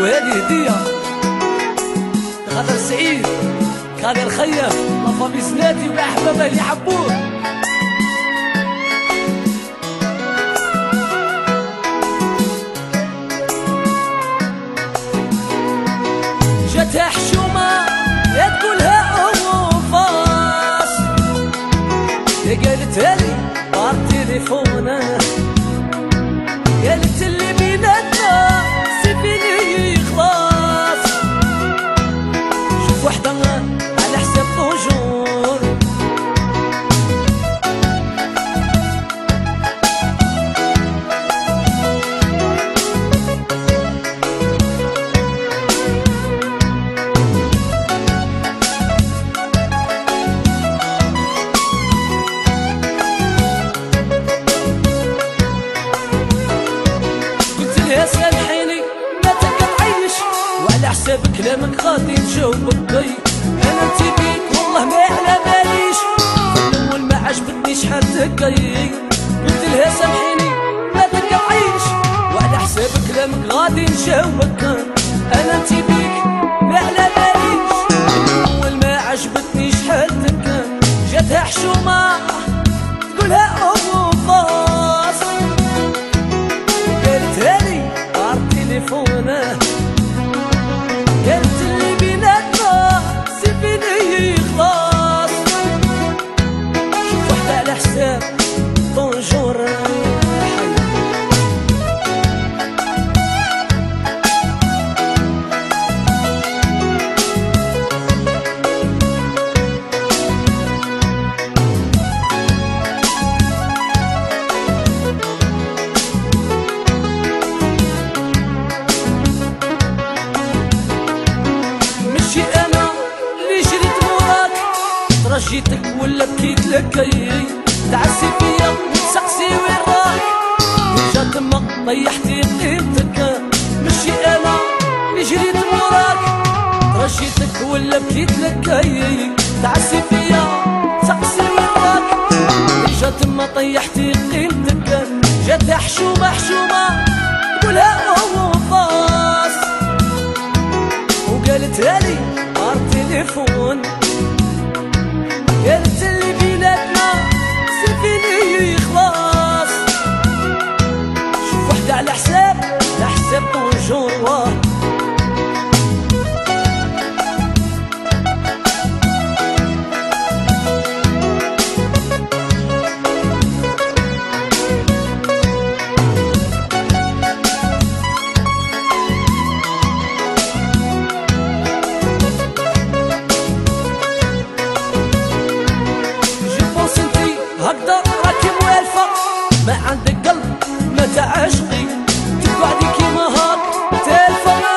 وهذه هدية خاطر سعيد خاطر خيا لافامي زناتي وأحبابه اللي حبوه حساب كلامك غادي نجاوبك بي أنا انت بيك والله ما على باليش. الأول ما عجبتنيش حال تكاي قلت لها سامحيني ما تعيش وعلى حساب كلامك غادي نجاوبك. ترجيتك ولا بكيت لك تعسي فيا سقسي وين راك جا تما طيحتي قيمتك مشي أنا جريت موراك ترجيتك ولا بكيت لك تعسي فيا سقسي وين راك جا تما طيحتي قيمتك جات حشومه حشومه ما تعشقي تقعدي كيما هاك تلفة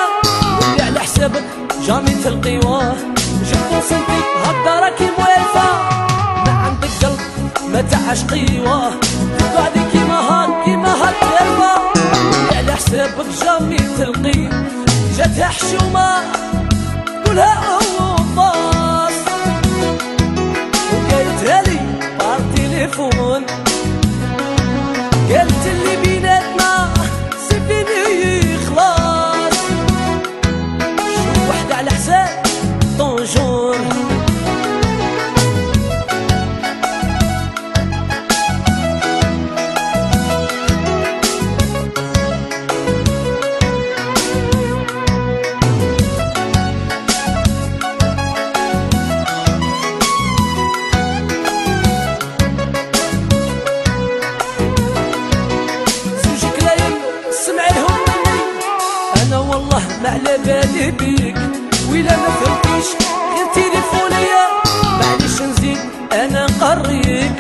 واللي على حسابك jamais تلقي واه j'y pense انتي هكذا راكي موالفة ما عندك قلب ما تعشقي واه. تقعدي كيما هاك كيما هاك تلفة واللي على حسابك jamais تلقي. جاتها حشومة. على بالي بيك ولا ما فهمتيش غير تليفونيا معليش نزيد أنا نقريك